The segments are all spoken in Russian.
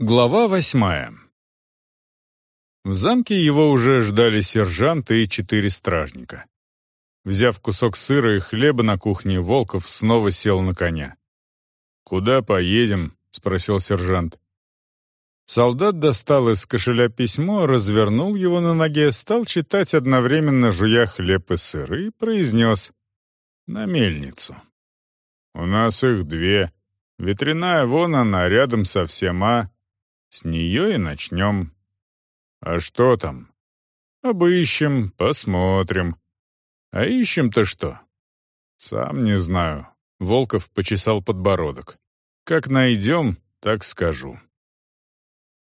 Глава восьмая В замке его уже ждали сержанты и четыре стражника. Взяв кусок сыра и хлеба на кухне, Волков снова сел на коня. «Куда поедем?» — спросил сержант. Солдат достал из кошеля письмо, развернул его на ноге, стал читать одновременно, жуя хлеб и сыр, и произнес «На мельницу». «У нас их две. Ветряная вон она, рядом совсем, а с нее и начнем. А что там? Обыщем, посмотрим. А ищем-то что? Сам не знаю. Волков почесал подбородок. Как найдем, так скажу.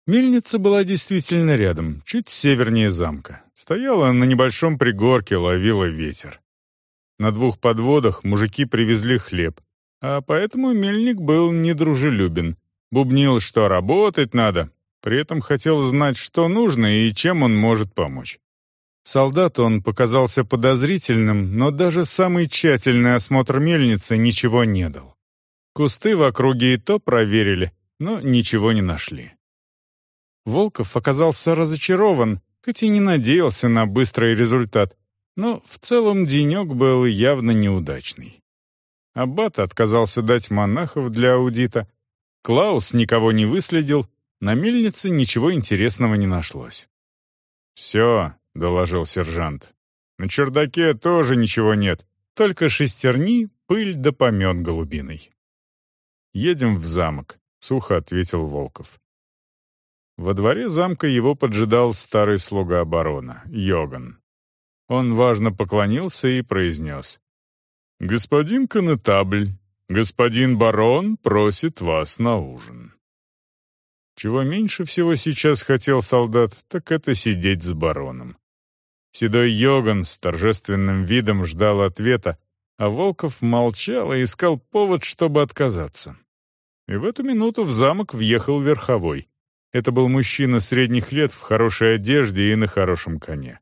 Мельница была действительно рядом, чуть севернее замка. Стояла на небольшом пригорке, ловила ветер. На двух подводах мужики привезли хлеб, а поэтому мельник был недружелюбен. Бубнил, что работать надо, при этом хотел знать, что нужно и чем он может помочь. Солдату он показался подозрительным, но даже самый тщательный осмотр мельницы ничего не дал. Кусты в округе и то проверили, но ничего не нашли. Волков оказался разочарован, хоть и не надеялся на быстрый результат, но в целом денек был явно неудачный. Аббат отказался дать монахов для аудита, Клаус никого не выследил, на мельнице ничего интересного не нашлось. «Все», — доложил сержант. «На чердаке тоже ничего нет, только шестерни, пыль да помет голубиной». «Едем в замок», — сухо ответил Волков. Во дворе замка его поджидал старый слуга барона, Йоган. Он важно поклонился и произнес. «Господин конетабль, господин барон просит вас на ужин». Чего меньше всего сейчас хотел солдат, так это сидеть с бароном. Седой Йоган с торжественным видом ждал ответа, а Волков молчал и искал повод, чтобы отказаться. И в эту минуту в замок въехал верховой. Это был мужчина средних лет в хорошей одежде и на хорошем коне.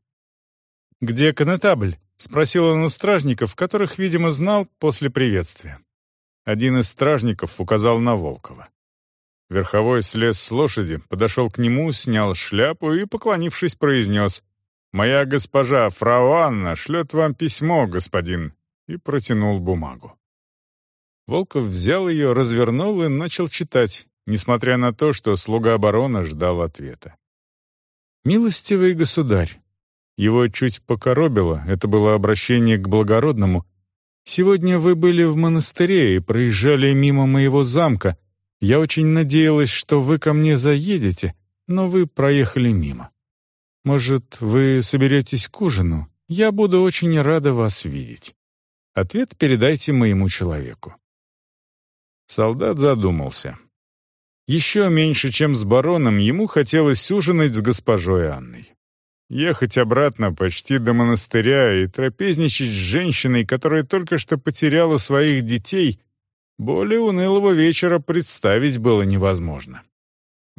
«Где конетабль?» — спросил он у стражников, которых, видимо, знал после приветствия. Один из стражников указал на Волкова. Верховой слез с лошади, подошел к нему, снял шляпу и, поклонившись, произнес «Моя госпожа, фрау Анна, шлет вам письмо, господин», и протянул бумагу. Волков взял ее, развернул и начал читать, несмотря на то, что слуга обороны ждал ответа. «Милостивый государь». Его чуть покоробило, это было обращение к благородному. «Сегодня вы были в монастыре и проезжали мимо моего замка, я очень надеялась, что вы ко мне заедете, но вы проехали мимо. Может, вы соберетесь к ужину? Я буду очень рада вас видеть. Ответ передайте моему человеку». Солдат задумался. Еще меньше, чем с бароном, ему хотелось ужинать с госпожой Анной. Ехать обратно почти до монастыря и трапезничать с женщиной, которая только что потеряла своих детей, более унылого вечера представить было невозможно.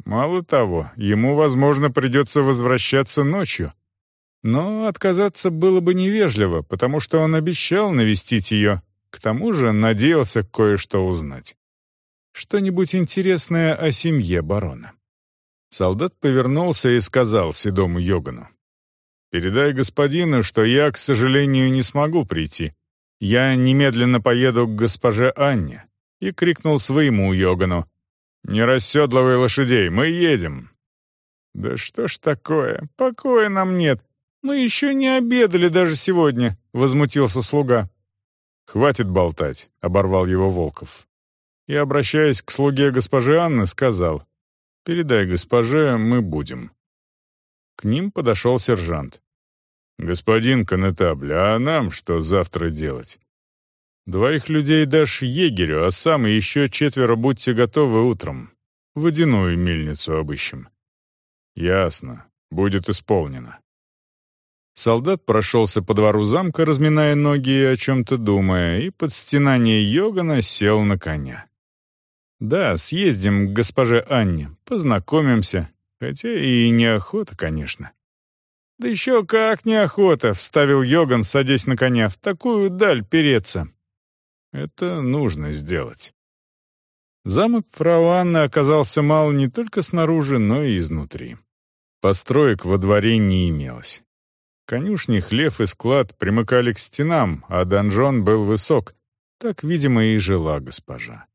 Мало того, ему, возможно, придется возвращаться ночью. Но отказаться было бы невежливо, потому что он обещал навестить ее, к тому же надеялся кое-что узнать. Что-нибудь интересное о семье барона. Солдат повернулся и сказал седому Йогану. «Передай господину, что я, к сожалению, не смогу прийти. Я немедленно поеду к госпоже Анне и крикнул своему Йогану. «Не расседлывай лошадей, мы едем!» «Да что ж такое? Покоя нам нет. Мы еще не обедали даже сегодня», — возмутился слуга. «Хватит болтать», — оборвал его Волков. И, обращаясь к слуге госпожи Анны, сказал, «Передай госпоже, мы будем». К ним подошел сержант. «Господин конетабль, а нам что завтра делать? Двоих людей дашь егерю, а сам и еще четверо будьте готовы утром. Водяную мельницу обыщем». «Ясно. Будет исполнено». Солдат прошелся по двору замка, разминая ноги и о чем-то думая, и под стенание Йогана сел на коня. «Да, съездим к госпоже Анне, познакомимся, хотя и неохота, конечно». «Да еще как неохота!» — вставил Йоган, садясь на коня. «В такую даль переться. Это нужно сделать. Замок фрау Анны оказался мал не только снаружи, но и изнутри. Построек во дворе не имелось. Конюшни, хлев и склад примыкали к стенам, а донжон был высок. Так, видимо, и жила госпожа.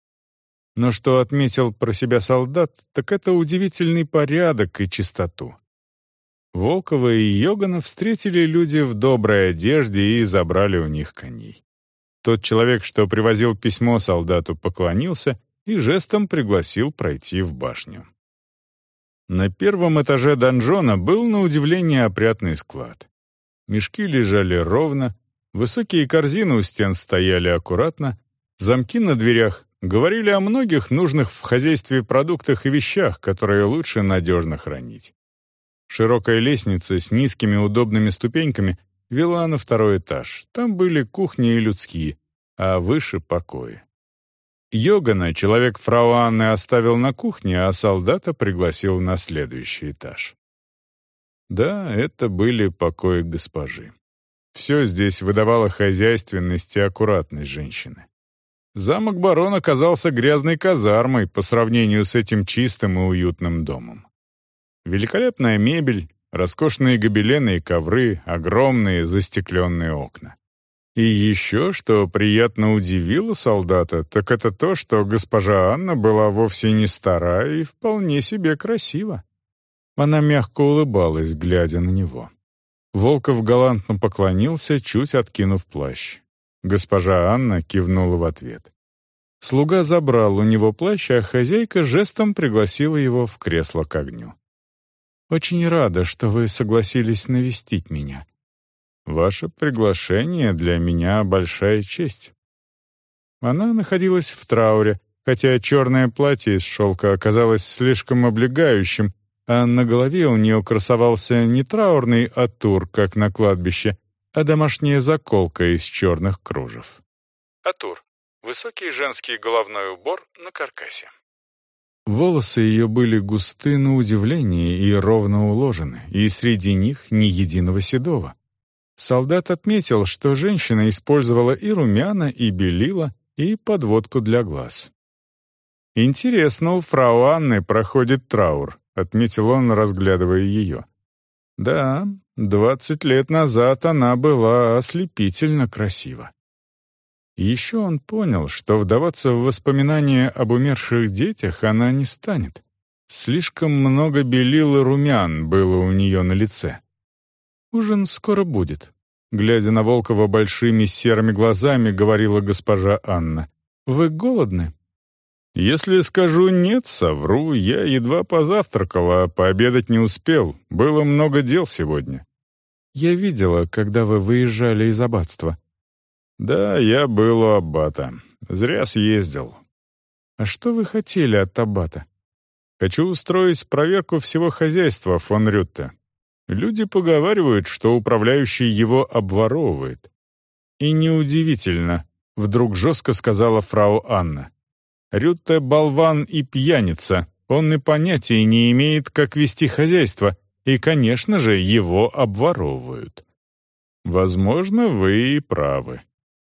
Но что отметил про себя солдат, так это удивительный порядок и чистоту. Волкова и Йогана встретили люди в доброй одежде и забрали у них коней. Тот человек, что привозил письмо солдату, поклонился и жестом пригласил пройти в башню. На первом этаже донжона был на удивление опрятный склад. Мешки лежали ровно, высокие корзины у стен стояли аккуратно, замки на дверях говорили о многих нужных в хозяйстве продуктах и вещах, которые лучше надежно хранить. Широкая лестница с низкими удобными ступеньками вела на второй этаж. Там были кухни и людские, а выше — покои. Йогана человек фрау Анны оставил на кухне, а солдата пригласил на следующий этаж. Да, это были покои госпожи. Все здесь выдавало хозяйственность и аккуратность женщины. Замок барона казался грязной казармой по сравнению с этим чистым и уютным домом. Великолепная мебель, роскошные гобелены и ковры, огромные застекленные окна. И еще, что приятно удивило солдата, так это то, что госпожа Анна была вовсе не стара и вполне себе красива. Она мягко улыбалась, глядя на него. Волков галантно поклонился, чуть откинув плащ. Госпожа Анна кивнула в ответ. Слуга забрал у него плащ, а хозяйка жестом пригласила его в кресло к огню. Очень рада, что вы согласились навестить меня. Ваше приглашение для меня большая честь». Она находилась в трауре, хотя черное платье из шелка оказалось слишком облегающим, а на голове у нее красовался не траурный атур, как на кладбище, а домашняя заколка из черных кружев. Атур — высокий женский головной убор на каркасе. Волосы ее были густы на удивление и ровно уложены, и среди них ни единого седого. Солдат отметил, что женщина использовала и румяна, и белила, и подводку для глаз. «Интересно, у фрау Анны проходит траур», — отметил он, разглядывая ее. «Да, двадцать лет назад она была ослепительно красива». Еще он понял, что вдаваться в воспоминания об умерших детях она не станет. Слишком много белил и румян было у нее на лице. «Ужин скоро будет», — глядя на Волкова большими серыми глазами, говорила госпожа Анна. «Вы голодны?» «Если скажу «нет», совру, я едва позавтракал, а пообедать не успел. Было много дел сегодня». «Я видела, когда вы выезжали из аббатства. «Да, я был у Аббата. Зря съездил». «А что вы хотели от Аббата?» «Хочу устроить проверку всего хозяйства фон Рютте. Люди поговаривают, что управляющий его обворовывает». «И неудивительно», — вдруг жестко сказала фрау Анна. «Рютте — болван и пьяница. Он и понятия не имеет, как вести хозяйство, и, конечно же, его обворовывают». «Возможно, вы и правы»,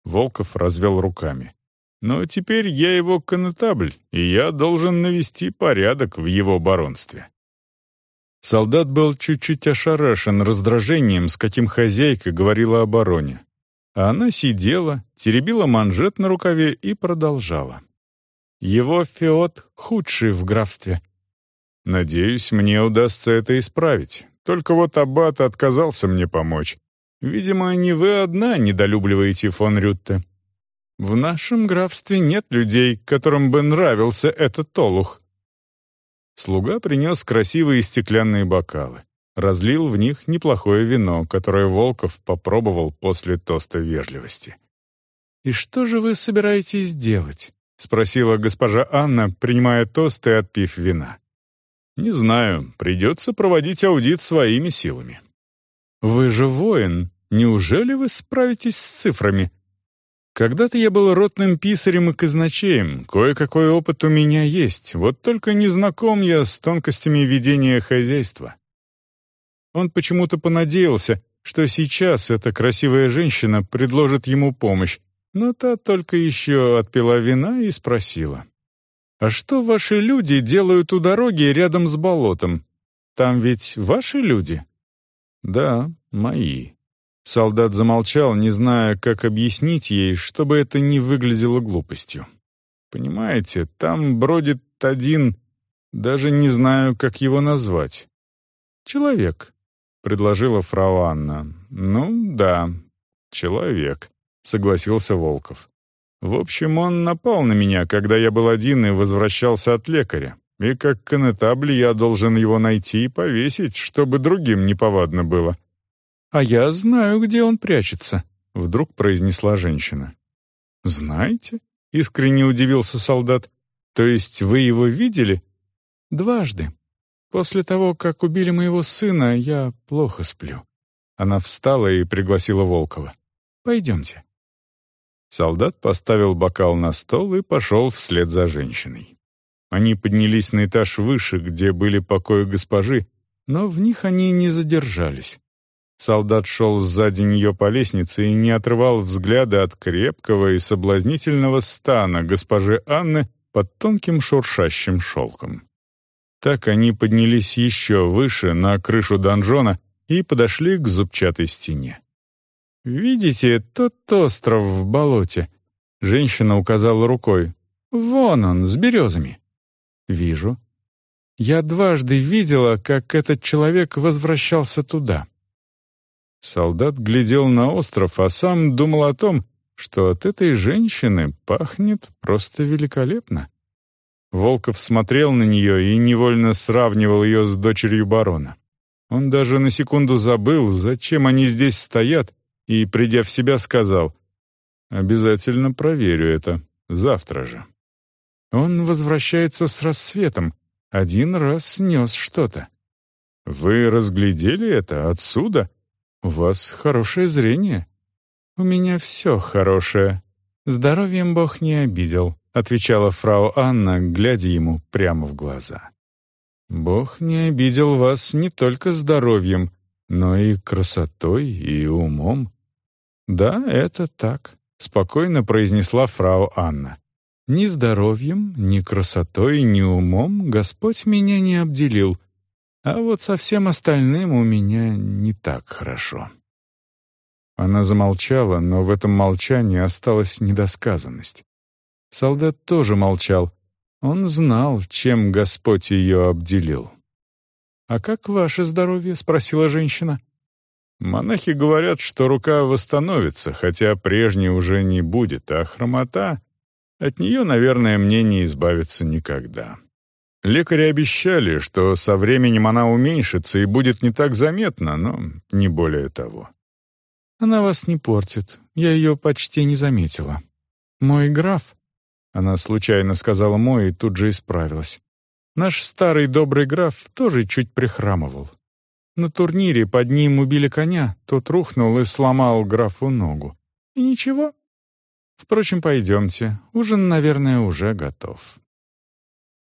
Волков развел руками. «Но теперь я его конетабль, и я должен навести порядок в его баронстве». Солдат был чуть-чуть ошарашен раздражением, с каким хозяйка говорила о бароне. А она сидела, теребила манжет на рукаве и продолжала. «Его феод худший в графстве». «Надеюсь, мне удастся это исправить. Только вот аббат отказался мне помочь. Видимо, не вы одна недолюбливаете фон Рютте. В нашем графстве нет людей, которым бы нравился этот толух. Слуга принес красивые стеклянные бокалы. Разлил в них неплохое вино, которое Волков попробовал после тоста вежливости. «И что же вы собираетесь делать?» — спросила госпожа Анна, принимая тост и отпив вина. «Не знаю, придется проводить аудит своими силами. «Вы же воин. Неужели вы справитесь с цифрами?» «Когда-то я был ротным писарем и казначеем. Кое-какой опыт у меня есть. Вот только не знаком я с тонкостями ведения хозяйства». Он почему-то понадеялся, что сейчас эта красивая женщина предложит ему помощь, но та только еще отпила вина и спросила. «А что ваши люди делают у дороги рядом с болотом? Там ведь ваши люди?» «Да, мои». Солдат замолчал, не зная, как объяснить ей, чтобы это не выглядело глупостью. «Понимаете, там бродит один, даже не знаю, как его назвать. Человек», — предложила фрау Анна. «Ну, да, человек», — согласился Волков. «В общем, он напал на меня, когда я был один и возвращался от лекаря. И как конетабль я должен его найти и повесить, чтобы другим неповадно было». «А я знаю, где он прячется», — вдруг произнесла женщина. «Знаете?» — искренне удивился солдат. «То есть вы его видели?» «Дважды. После того, как убили моего сына, я плохо сплю». Она встала и пригласила Волкова. «Пойдемте». Солдат поставил бокал на стол и пошел вслед за женщиной. Они поднялись на этаж выше, где были покои госпожи, но в них они не задержались. Солдат шел сзади нее по лестнице и не отрывал взгляда от крепкого и соблазнительного стана госпожи Анны под тонким шуршащим шелком. Так они поднялись еще выше, на крышу донжона, и подошли к зубчатой стене. «Видите тот остров в болоте?» Женщина указала рукой. «Вон он, с березами». «Вижу». «Я дважды видела, как этот человек возвращался туда». Солдат глядел на остров, а сам думал о том, что от этой женщины пахнет просто великолепно. Волков смотрел на нее и невольно сравнивал ее с дочерью барона. Он даже на секунду забыл, зачем они здесь стоят, и, придя в себя, сказал, «Обязательно проверю это. Завтра же». Он возвращается с рассветом. Один раз снес что-то. «Вы разглядели это отсюда? У вас хорошее зрение». «У меня все хорошее. Здоровьем Бог не обидел», — отвечала фрау Анна, глядя ему прямо в глаза. «Бог не обидел вас не только здоровьем, но и красотой и умом». «Да, это так», — спокойно произнесла фрау Анна. «Ни здоровьем, ни красотой, ни умом Господь меня не обделил, а вот со всем остальным у меня не так хорошо». Она замолчала, но в этом молчании осталась недосказанность. Солдат тоже молчал. Он знал, чем Господь ее обделил. «А как ваше здоровье?» — спросила женщина. Монахи говорят, что рука восстановится, хотя прежней уже не будет, а хромота... От нее, наверное, мне не избавиться никогда. Лекари обещали, что со временем она уменьшится и будет не так заметна, но не более того. Она вас не портит, я ее почти не заметила. Мой граф... Она случайно сказала «мой» и тут же исправилась. Наш старый добрый граф тоже чуть прихрамывал. На турнире под ним убили коня, тот рухнул и сломал графу ногу. И ничего. Впрочем, пойдемте, ужин, наверное, уже готов.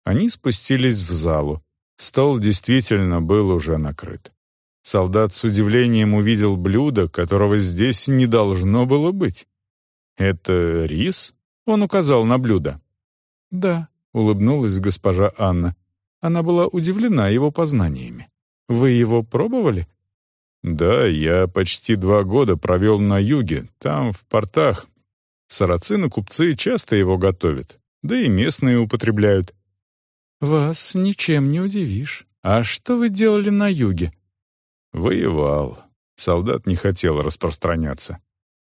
Они спустились в залу. Стол действительно был уже накрыт. Солдат с удивлением увидел блюдо, которого здесь не должно было быть. «Это рис?» — он указал на блюдо. «Да», — улыбнулась госпожа Анна. Она была удивлена его познаниями. Вы его пробовали?» «Да, я почти два года провел на юге, там, в портах. Сарацины-купцы часто его готовят, да и местные употребляют». «Вас ничем не удивишь. А что вы делали на юге?» «Воевал. Солдат не хотел распространяться.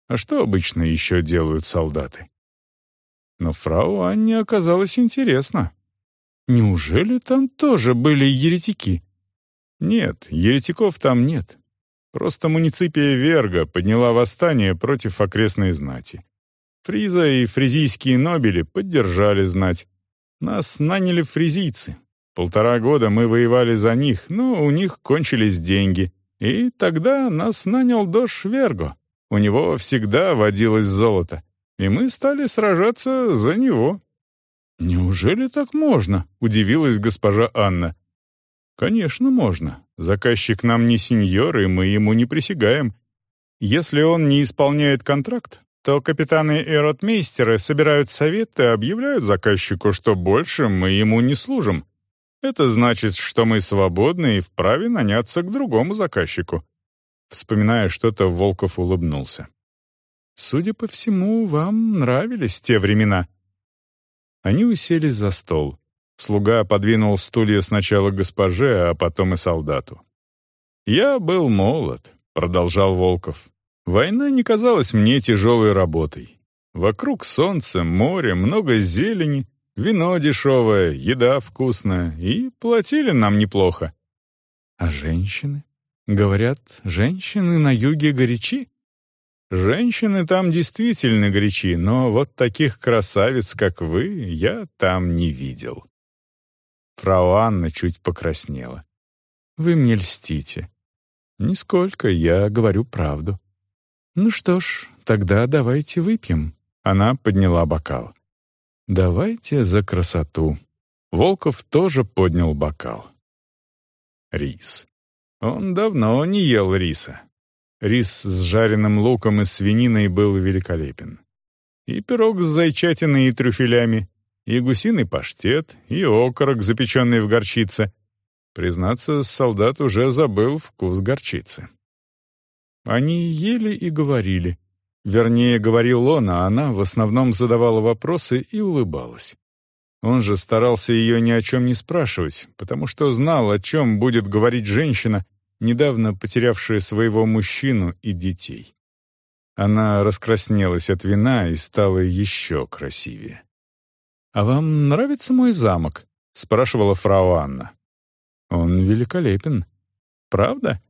А что обычно еще делают солдаты?» Но фрау Анне оказалось интересно. «Неужели там тоже были еретики?» Нет, еретиков там нет. Просто муниципия Верга подняла восстание против окрестной знати. Фриза и фризийские нобели поддержали знать. Нас наняли фризийцы. Полтора года мы воевали за них, но у них кончились деньги. И тогда нас нанял Дош Верго. У него всегда водилось золото. И мы стали сражаться за него. «Неужели так можно?» — удивилась госпожа Анна. «Конечно, можно. Заказчик нам не сеньор, и мы ему не присягаем. Если он не исполняет контракт, то капитаны и ротмейстеры собирают советы и объявляют заказчику, что больше мы ему не служим. Это значит, что мы свободны и вправе наняться к другому заказчику». Вспоминая что-то, Волков улыбнулся. «Судя по всему, вам нравились те времена». Они уселись за стол. Слуга подвинул стулья сначала госпоже, а потом и солдату. «Я был молод», — продолжал Волков. «Война не казалась мне тяжелой работой. Вокруг солнце, море, много зелени, вино дешевое, еда вкусная, и платили нам неплохо». «А женщины? Говорят, женщины на юге горячи?» «Женщины там действительно горячи, но вот таких красавиц, как вы, я там не видел». Фрау Анна чуть покраснела. «Вы мне льстите». «Нисколько, я говорю правду». «Ну что ж, тогда давайте выпьем». Она подняла бокал. «Давайте за красоту». Волков тоже поднял бокал. Рис. Он давно не ел риса. Рис с жареным луком и свининой был великолепен. И пирог с зайчатиной и трюфелями, и гусиный паштет, и окорок, запеченный в горчице. Признаться, солдат уже забыл вкус горчицы. Они ели и говорили. Вернее, говорил он, а она в основном задавала вопросы и улыбалась. Он же старался ее ни о чем не спрашивать, потому что знал, о чем будет говорить женщина, недавно потерявшая своего мужчину и детей. Она раскраснелась от вина и стала еще красивее. «А вам нравится мой замок?» — спрашивала фрау Анна. «Он великолепен. Правда?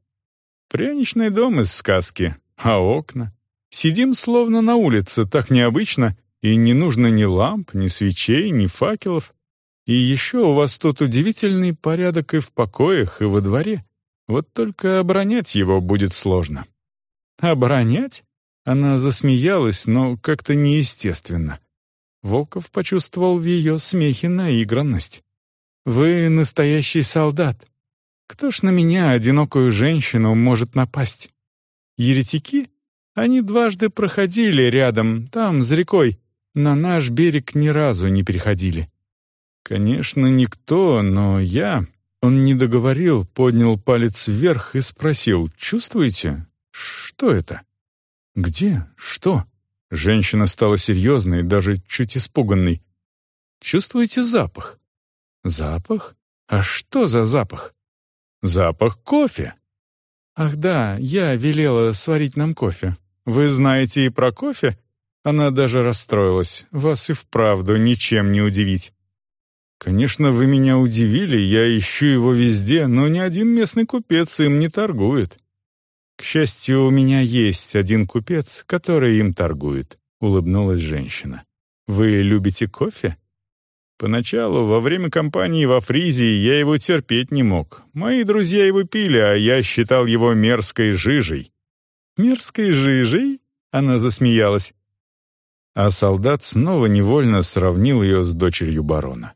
Пряничный дом из сказки, а окна? Сидим словно на улице, так необычно, и не нужно ни ламп, ни свечей, ни факелов. И еще у вас тут удивительный порядок и в покоях, и во дворе. Вот только оборонять его будет сложно». «Оборонять?» Она засмеялась, но как-то неестественно. Волков почувствовал в ее смехе наигранность. «Вы настоящий солдат. Кто ж на меня, одинокую женщину, может напасть? Еретики? Они дважды проходили рядом, там, за рекой. На наш берег ни разу не переходили. Конечно, никто, но я...» Он не договорил, поднял палец вверх и спросил, «Чувствуете? Что это?» «Где? Что?» Женщина стала серьезной, даже чуть испуганной. «Чувствуете запах?» «Запах? А что за запах?» «Запах кофе». «Ах да, я велела сварить нам кофе. Вы знаете и про кофе?» Она даже расстроилась. «Вас и вправду ничем не удивить». «Конечно, вы меня удивили, я ищу его везде, но ни один местный купец им не торгует. «К счастью, у меня есть один купец, который им торгует», — улыбнулась женщина. «Вы любите кофе?» Поначалу, во время кампании во Фризии, я его терпеть не мог. Мои друзья его пили, а я считал его мерзкой жижей. «Мерзкой жижей?» — она засмеялась. А солдат снова невольно сравнил ее с дочерью барона.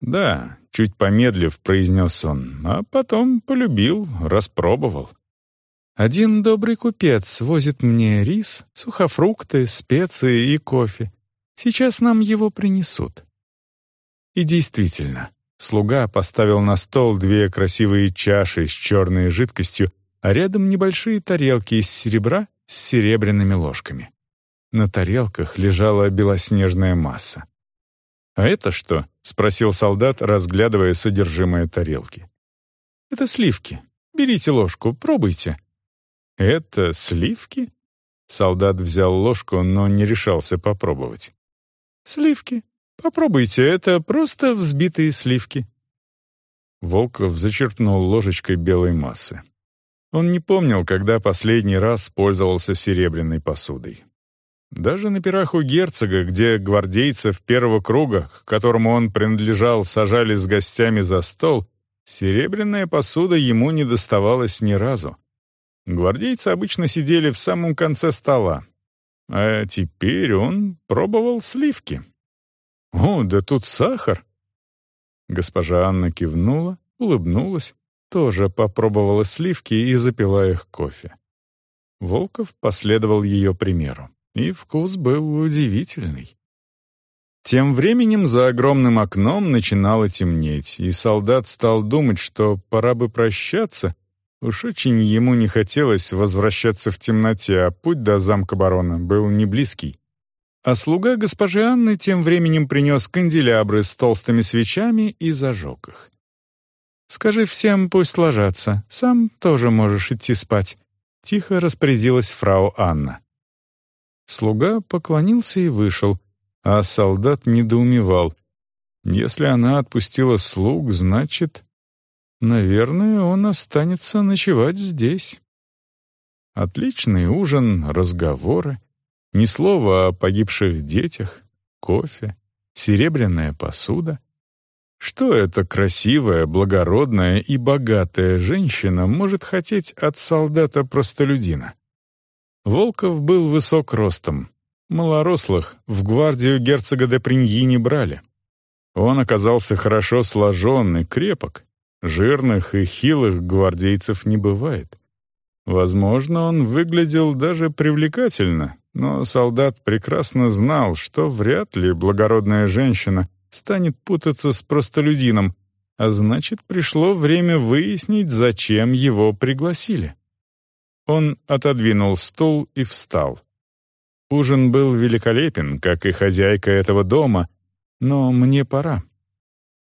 «Да», — чуть помедлив, произнес он, а потом полюбил, распробовал. Один добрый купец возит мне рис, сухофрукты, специи и кофе. Сейчас нам его принесут». И действительно, слуга поставил на стол две красивые чаши с черной жидкостью, а рядом небольшие тарелки из серебра с серебряными ложками. На тарелках лежала белоснежная масса. «А это что?» — спросил солдат, разглядывая содержимое тарелки. «Это сливки. Берите ложку, пробуйте», «Это сливки?» Солдат взял ложку, но не решался попробовать. «Сливки. Попробуйте, это просто взбитые сливки». Волков зачерпнул ложечкой белой массы. Он не помнил, когда последний раз пользовался серебряной посудой. Даже на пирах у герцога, где гвардейцев первого круга, к которому он принадлежал, сажали с гостями за стол, серебряная посуда ему не доставалась ни разу. Гвардейцы обычно сидели в самом конце стола. А теперь он пробовал сливки. «О, да тут сахар!» Госпожа Анна кивнула, улыбнулась, тоже попробовала сливки и запила их кофе. Волков последовал ее примеру. И вкус был удивительный. Тем временем за огромным окном начинало темнеть, и солдат стал думать, что пора бы прощаться. Уж очень ему не хотелось возвращаться в темноте, а путь до замка барона был не близкий. А слуга госпожи Анны тем временем принес канделябры с толстыми свечами и зажег их. «Скажи всем, пусть ложатся. Сам тоже можешь идти спать», — тихо распорядилась фрау Анна. Слуга поклонился и вышел, а солдат недоумевал. Если она отпустила слуг, значит... Наверное, он останется ночевать здесь. Отличный ужин, разговоры, ни слова о погибших детях, кофе, серебряная посуда. Что эта красивая, благородная и богатая женщина может хотеть от солдата-простолюдина? Волков был высок ростом. Малорослых в гвардию герцога де Приньи не брали. Он оказался хорошо сложен и крепок. Жирных и хилых гвардейцев не бывает. Возможно, он выглядел даже привлекательно, но солдат прекрасно знал, что вряд ли благородная женщина станет путаться с простолюдином, а значит, пришло время выяснить, зачем его пригласили. Он отодвинул стул и встал. Ужин был великолепен, как и хозяйка этого дома, но мне пора.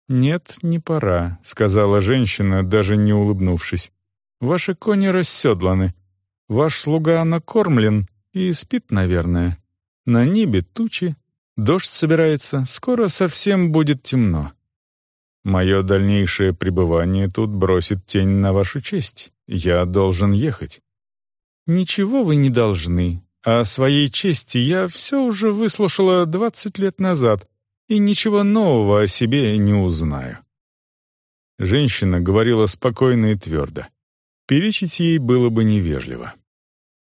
«Нет, не пора», — сказала женщина, даже не улыбнувшись. «Ваши кони расседланы. Ваш слуга накормлен, и спит, наверное. На небе тучи, дождь собирается, скоро совсем будет темно. Мое дальнейшее пребывание тут бросит тень на вашу честь. Я должен ехать. Ничего вы не должны. О своей чести я все уже выслушала двадцать лет назад и ничего нового о себе не узнаю. Женщина говорила спокойно и твердо. Перечить ей было бы невежливо.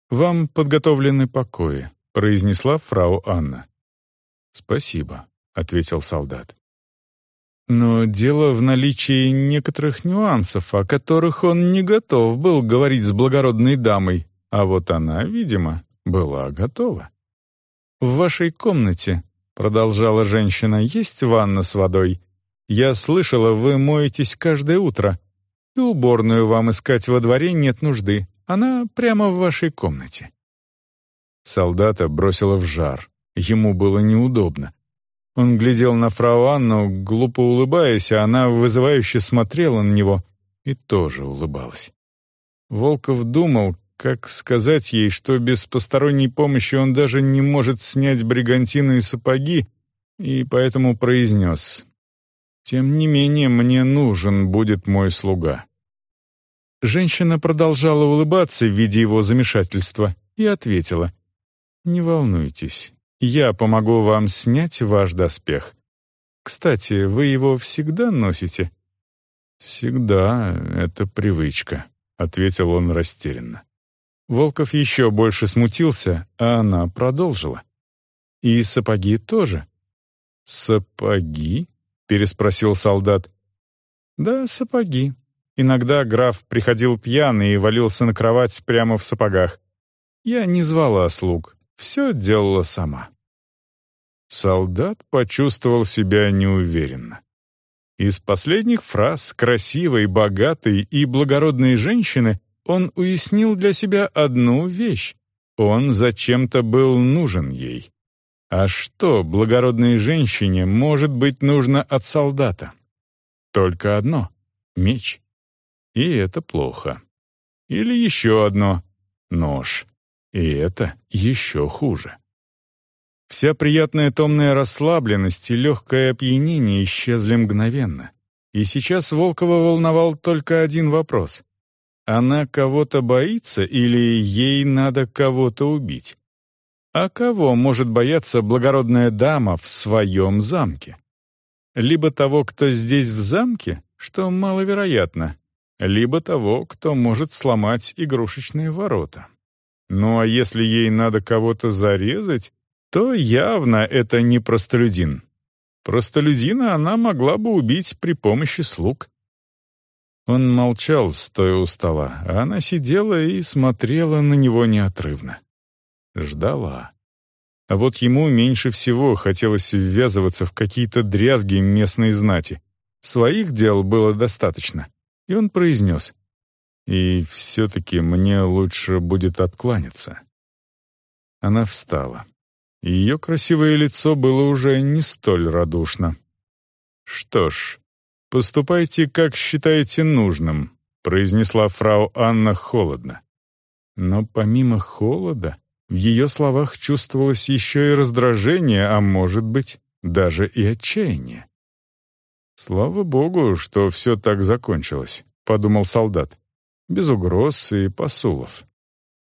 «Вам подготовлены покои», — произнесла фрау Анна. «Спасибо», — ответил солдат. Но дело в наличии некоторых нюансов, о которых он не готов был говорить с благородной дамой, а вот она, видимо, была готова. «В вашей комнате», — продолжала женщина, — «есть ванна с водой. Я слышала, вы моетесь каждое утро, и уборную вам искать во дворе нет нужды. Она прямо в вашей комнате». Солдата бросила в жар. Ему было неудобно. Он глядел на фрау Анну, глупо улыбаясь, а она вызывающе смотрела на него и тоже улыбалась. Волков думал, как сказать ей, что без посторонней помощи он даже не может снять бригантины и сапоги, и поэтому произнес «Тем не менее мне нужен будет мой слуга». Женщина продолжала улыбаться, видя его замешательство, и ответила. «Не волнуйтесь, я помогу вам снять ваш доспех. Кстати, вы его всегда носите?» «Всегда, это привычка», — ответил он растерянно. Волков еще больше смутился, а она продолжила. «И сапоги тоже?» «Сапоги?» — переспросил солдат. «Да, сапоги», Иногда граф приходил пьяный и валился на кровать прямо в сапогах. Я не звала слуг, все делала сама. Солдат почувствовал себя неуверенно. Из последних фраз красивой, богатой и благородной женщины он уяснил для себя одну вещь. Он зачем-то был нужен ей. А что благородной женщине может быть нужно от солдата? Только одно — меч. И это плохо. Или еще одно — нож. И это еще хуже. Вся приятная томная расслабленность и легкое опьянение исчезли мгновенно. И сейчас Волкова волновал только один вопрос. Она кого-то боится или ей надо кого-то убить? А кого может бояться благородная дама в своем замке? Либо того, кто здесь в замке, что маловероятно, либо того, кто может сломать игрушечные ворота. Ну а если ей надо кого-то зарезать, то явно это не простолюдин. Простолюдина она могла бы убить при помощи слуг. Он молчал, стоя у стола, а она сидела и смотрела на него неотрывно. Ждала. А вот ему меньше всего хотелось ввязываться в какие-то дрязги местной знати. Своих дел было достаточно. И он произнес. «И все-таки мне лучше будет откланяться». Она встала. Ее красивое лицо было уже не столь радушно. «Что ж, поступайте, как считаете нужным», — произнесла фрау Анна холодно. Но помимо холода, в ее словах чувствовалось еще и раздражение, а может быть, даже и отчаяние. «Слава богу, что все так закончилось», — подумал солдат. «Без угроз и посулов.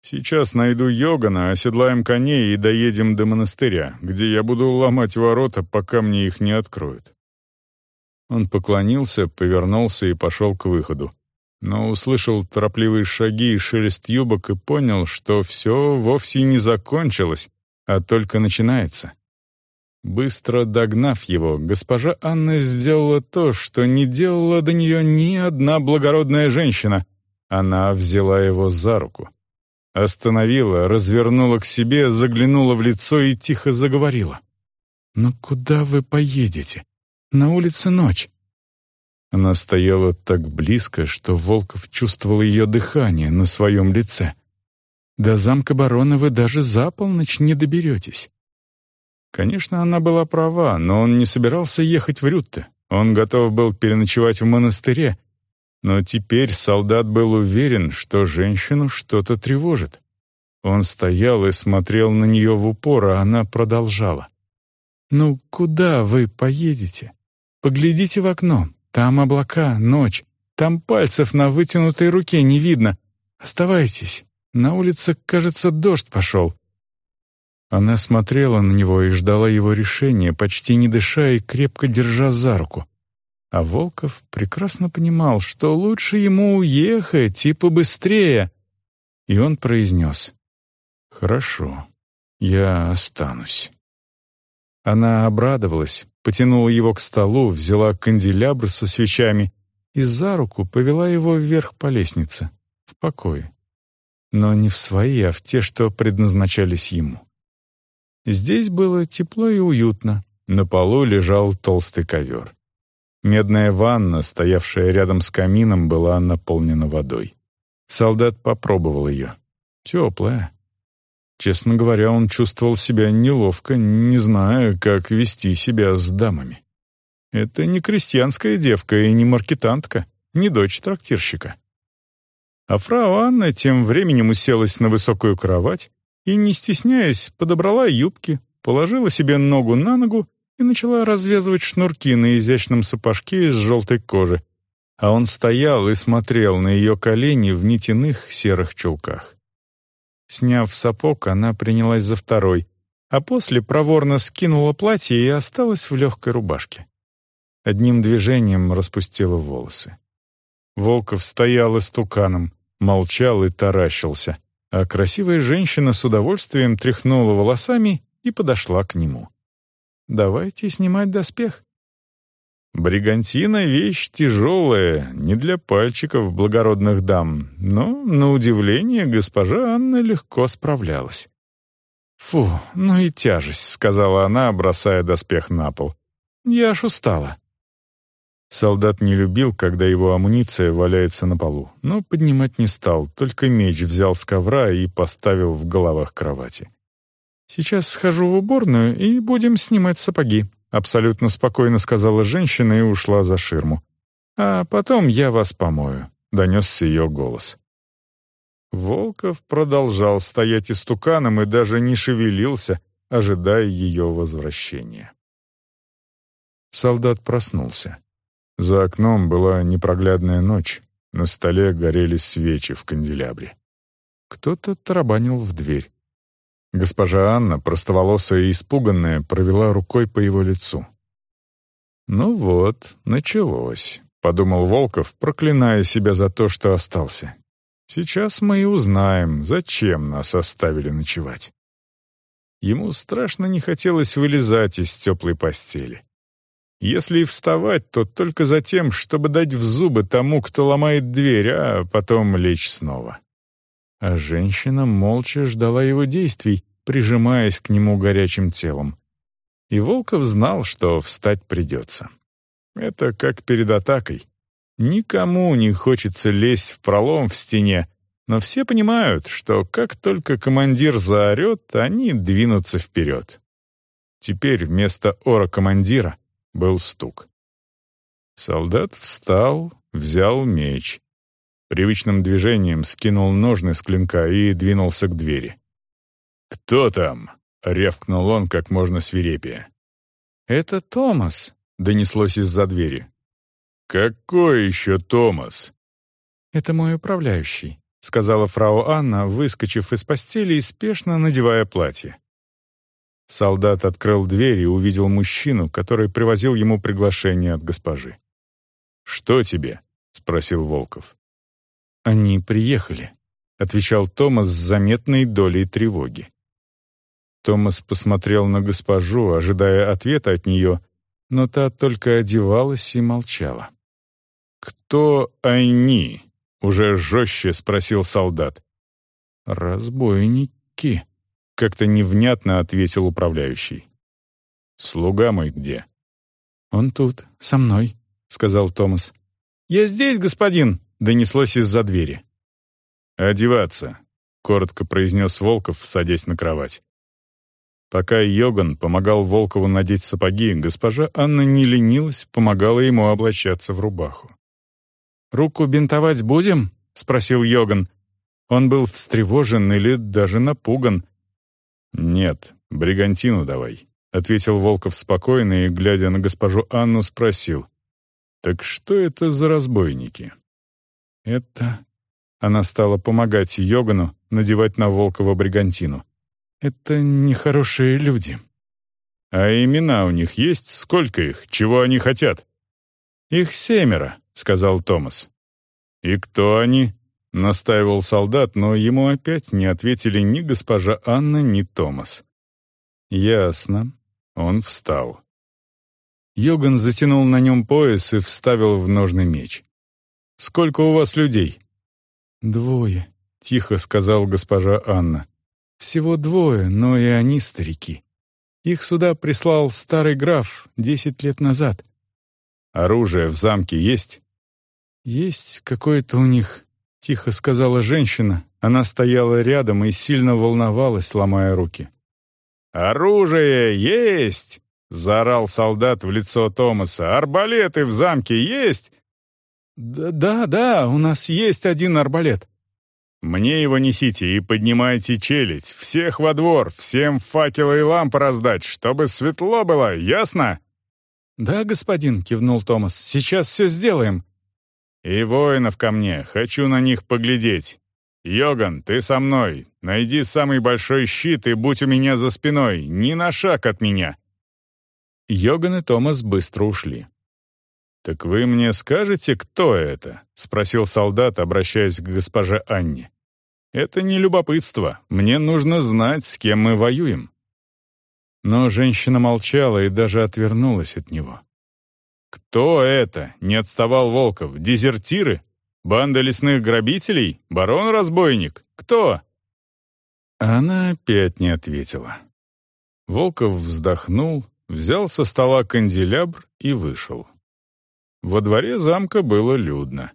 Сейчас найду Йогана, оседлаем коней и доедем до монастыря, где я буду ломать ворота, пока мне их не откроют». Он поклонился, повернулся и пошел к выходу но услышал торопливые шаги и шелест юбок и понял, что все вовсе не закончилось, а только начинается. Быстро догнав его, госпожа Анна сделала то, что не делала до нее ни одна благородная женщина. Она взяла его за руку. Остановила, развернула к себе, заглянула в лицо и тихо заговорила. «Но куда вы поедете? На улице ночь. Она стояла так близко, что Волков чувствовал ее дыхание на своем лице. «До замка барона вы даже за полночь не доберетесь». Конечно, она была права, но он не собирался ехать в Рютте. Он готов был переночевать в монастыре. Но теперь солдат был уверен, что женщину что-то тревожит. Он стоял и смотрел на нее в упор, а она продолжала. «Ну, куда вы поедете? Поглядите в окно. Там облака, ночь. Там пальцев на вытянутой руке не видно. Оставайтесь. На улице, кажется, дождь пошел». Она смотрела на него и ждала его решения, почти не дыша и крепко держа за руку. А Волков прекрасно понимал, что лучше ему уехать и побыстрее. И он произнес «Хорошо, я останусь». Она обрадовалась, потянула его к столу, взяла канделябр со свечами и за руку повела его вверх по лестнице, в покое. Но не в свои, а в те, что предназначались ему. Здесь было тепло и уютно, на полу лежал толстый ковер. Медная ванна, стоявшая рядом с камином, была наполнена водой. Солдат попробовал ее. Теплая, Честно говоря, он чувствовал себя неловко, не зная, как вести себя с дамами. Это не крестьянская девка и не маркетантка, не дочь трактирщика. А фрау Анна тем временем уселась на высокую кровать и, не стесняясь, подобрала юбки, положила себе ногу на ногу и начала развязывать шнурки на изящном сапожке из желтой кожи, а он стоял и смотрел на ее колени в нитяных серых чулках. Сняв сапог, она принялась за второй, а после проворно скинула платье и осталась в легкой рубашке. Одним движением распустила волосы. Волков стоял истуканом, молчал и таращился, а красивая женщина с удовольствием тряхнула волосами и подошла к нему. «Давайте снимать доспех». Бригантина — вещь тяжелая, не для пальчиков благородных дам, но, на удивление, госпожа Анна легко справлялась. «Фу, ну и тяжесть», — сказала она, бросая доспех на пол. «Я аж устала». Солдат не любил, когда его амуниция валяется на полу, но поднимать не стал, только меч взял с ковра и поставил в головах кровати. «Сейчас схожу в уборную и будем снимать сапоги», Абсолютно спокойно сказала женщина и ушла за ширму. «А потом я вас помою», — донесся ее голос. Волков продолжал стоять истуканом и даже не шевелился, ожидая ее возвращения. Солдат проснулся. За окном была непроглядная ночь, на столе горели свечи в канделябре. Кто-то тарабанил в дверь. Госпожа Анна, простоволосая и испуганная, провела рукой по его лицу. «Ну вот, началось», — подумал Волков, проклиная себя за то, что остался. «Сейчас мы и узнаем, зачем нас оставили ночевать». Ему страшно не хотелось вылезать из теплой постели. Если и вставать, то только за тем, чтобы дать в зубы тому, кто ломает дверь, а потом лечь снова. А женщина молча ждала его действий, прижимаясь к нему горячим телом. И Волков знал, что встать придется. Это как перед атакой. Никому не хочется лезть в пролом в стене, но все понимают, что как только командир заорет, они двинутся вперед. Теперь вместо ора командира был стук. Солдат встал, взял меч. Привычным движением скинул ножны с клинка и двинулся к двери. «Кто там?» — рявкнул он как можно свирепее. «Это Томас», — донеслось из-за двери. «Какой еще Томас?» «Это мой управляющий», — сказала фрау Анна, выскочив из постели и спешно надевая платье. Солдат открыл дверь и увидел мужчину, который привозил ему приглашение от госпожи. «Что тебе?» — спросил Волков. «Они приехали», — отвечал Томас с заметной долей тревоги. Томас посмотрел на госпожу, ожидая ответа от нее, но та только одевалась и молчала. «Кто они?» — уже жестче спросил солдат. «Разбойники», — как-то невнятно ответил управляющий. «Слуга мой где?» «Он тут, со мной», — сказал Томас. «Я здесь, господин», — донеслось из-за двери. «Одеваться», — коротко произнес Волков, садясь на кровать. Пока Йоган помогал Волкову надеть сапоги, госпожа Анна не ленилась, помогала ему облачаться в рубаху. «Руку бинтовать будем?» — спросил Йоган. Он был встревожен или даже напуган. «Нет, бригантину давай», — ответил Волков спокойно и, глядя на госпожу Анну, спросил. «Так что это за разбойники?» «Это...» Она стала помогать Йогану надевать на Волкова бригантину. Это нехорошие люди. А имена у них есть? Сколько их? Чего они хотят? Их семеро, сказал Томас. И кто они? Настаивал солдат, но ему опять не ответили ни госпожа Анна, ни Томас. Ясно. Он встал. Йоган затянул на нем пояс и вставил в ножный меч. «Сколько у вас людей?» «Двое», — тихо сказал госпожа Анна. Всего двое, но и они старики. Их сюда прислал старый граф десять лет назад. Оружие в замке есть? Есть какое-то у них, тихо сказала женщина. Она стояла рядом и сильно волновалась, ломая руки. «Оружие есть!» — заорал солдат в лицо Томаса. «Арбалеты в замке есть?» «Да, да, у нас есть один арбалет». Мне его несите и поднимайте челядь, всех во двор, всем факелы и лампы раздать, чтобы светло было, ясно?» «Да, господин», — кивнул Томас, — «сейчас все сделаем». «И воинов ко мне, хочу на них поглядеть. Йоган, ты со мной, найди самый большой щит и будь у меня за спиной, ни на шаг от меня». Йоган и Томас быстро ушли. «Так вы мне скажете, кто это?» — спросил солдат, обращаясь к госпоже Анне. «Это не любопытство. Мне нужно знать, с кем мы воюем». Но женщина молчала и даже отвернулась от него. «Кто это?» — не отставал Волков. «Дезертиры? Банда лесных грабителей? Барон-разбойник? Кто?» Она опять не ответила. Волков вздохнул, взял со стола канделябр и вышел. Во дворе замка было людно.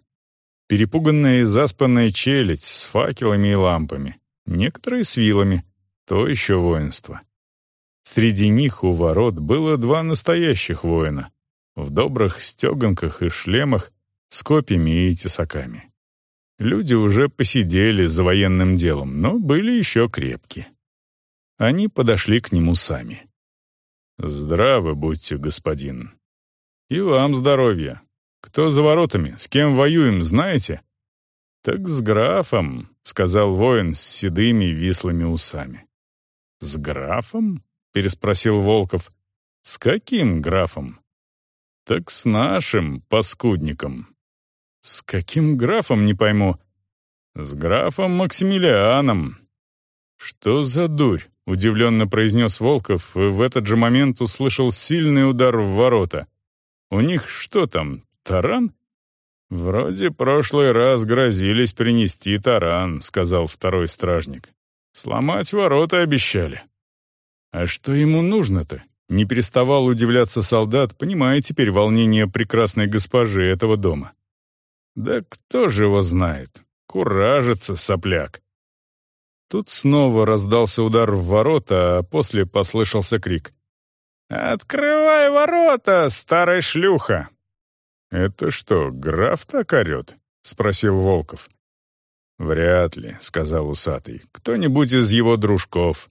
Перепуганная и заспанная челядь с факелами и лампами, некоторые с вилами, то еще воинство. Среди них у ворот было два настоящих воина, в добрых стеганках и шлемах, с копьями и тесаками. Люди уже посидели за военным делом, но были еще крепкие. Они подошли к нему сами. «Здравы будьте, господин», «И вам здоровья. Кто за воротами? С кем воюем, знаете?» «Так с графом», — сказал воин с седыми вислыми усами. «С графом?» — переспросил Волков. «С каким графом?» «Так с нашим паскудником». «С каким графом, не пойму?» «С графом Максимилианом». «Что за дурь?» — удивленно произнес Волков, и в этот же момент услышал сильный удар в ворота. У них что там, таран?» «Вроде прошлый раз грозились принести таран», — сказал второй стражник. Сломать ворота обещали. А что ему нужно-то? Не переставал удивляться солдат, понимая теперь волнение прекрасной госпожи этого дома. Да кто же его знает? Куражится сопляк. Тут снова раздался удар в ворота, а после послышался крик. «Открывай ворота, старая шлюха!» «Это что, граф так орет?» — спросил Волков. «Вряд ли», — сказал усатый. «Кто-нибудь из его дружков».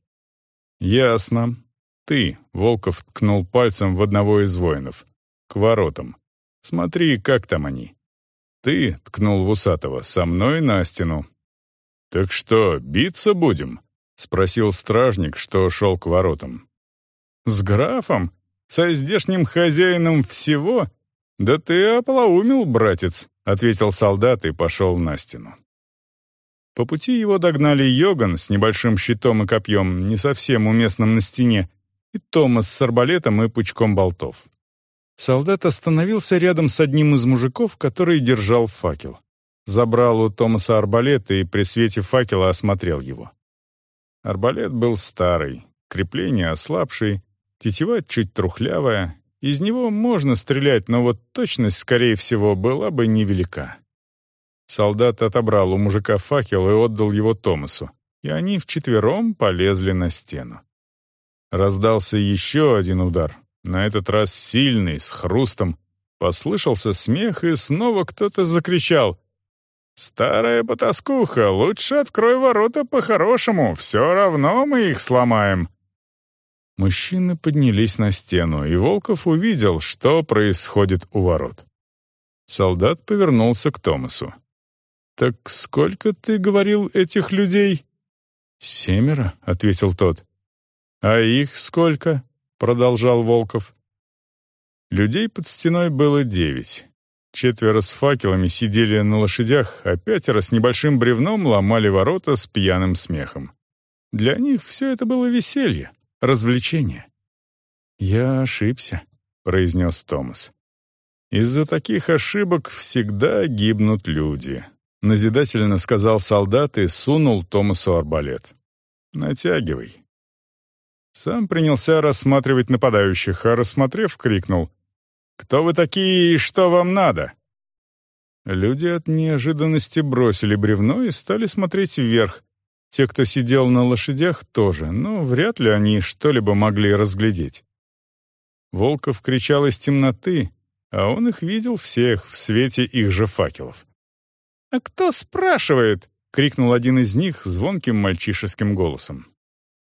«Ясно. Ты», — Волков ткнул пальцем в одного из воинов. «К воротам. Смотри, как там они». «Ты», — ткнул в усатого, — «со мной на стену». «Так что, биться будем?» — спросил стражник, что шел к воротам. «С графом? Со здешним хозяином всего? Да ты ополоумил, братец», — ответил солдат и пошел на стену. По пути его догнали Йоган с небольшим щитом и копьем, не совсем уместным на стене, и Томас с арбалетом и пучком болтов. Солдат остановился рядом с одним из мужиков, который держал факел. Забрал у Томаса арбалет и при свете факела осмотрел его. Арбалет был старый, крепление ослабший, Тетива чуть трухлявая, из него можно стрелять, но вот точность, скорее всего, была бы невелика. Солдат отобрал у мужика факел и отдал его Томасу, и они вчетвером полезли на стену. Раздался еще один удар, на этот раз сильный, с хрустом. Послышался смех, и снова кто-то закричал. «Старая потаскуха, лучше открой ворота по-хорошему, все равно мы их сломаем». Мужчины поднялись на стену, и Волков увидел, что происходит у ворот. Солдат повернулся к Томасу. «Так сколько, ты говорил, этих людей?» «Семеро», — ответил тот. «А их сколько?» — продолжал Волков. Людей под стеной было девять. Четверо с факелами сидели на лошадях, а пятеро с небольшим бревном ломали ворота с пьяным смехом. Для них все это было веселье развлечение. «Я ошибся», — произнес Томас. «Из-за таких ошибок всегда гибнут люди», — назидательно сказал солдат и сунул Томасу арбалет. «Натягивай». Сам принялся рассматривать нападающих, а рассмотрев, крикнул. «Кто вы такие и что вам надо?» Люди от неожиданности бросили бревно и стали смотреть вверх, те, кто сидел на лошадях, тоже, но вряд ли они что-либо могли разглядеть. Волков кричал из темноты, а он их видел всех в свете их же факелов. «А кто спрашивает?» — крикнул один из них звонким мальчишеским голосом.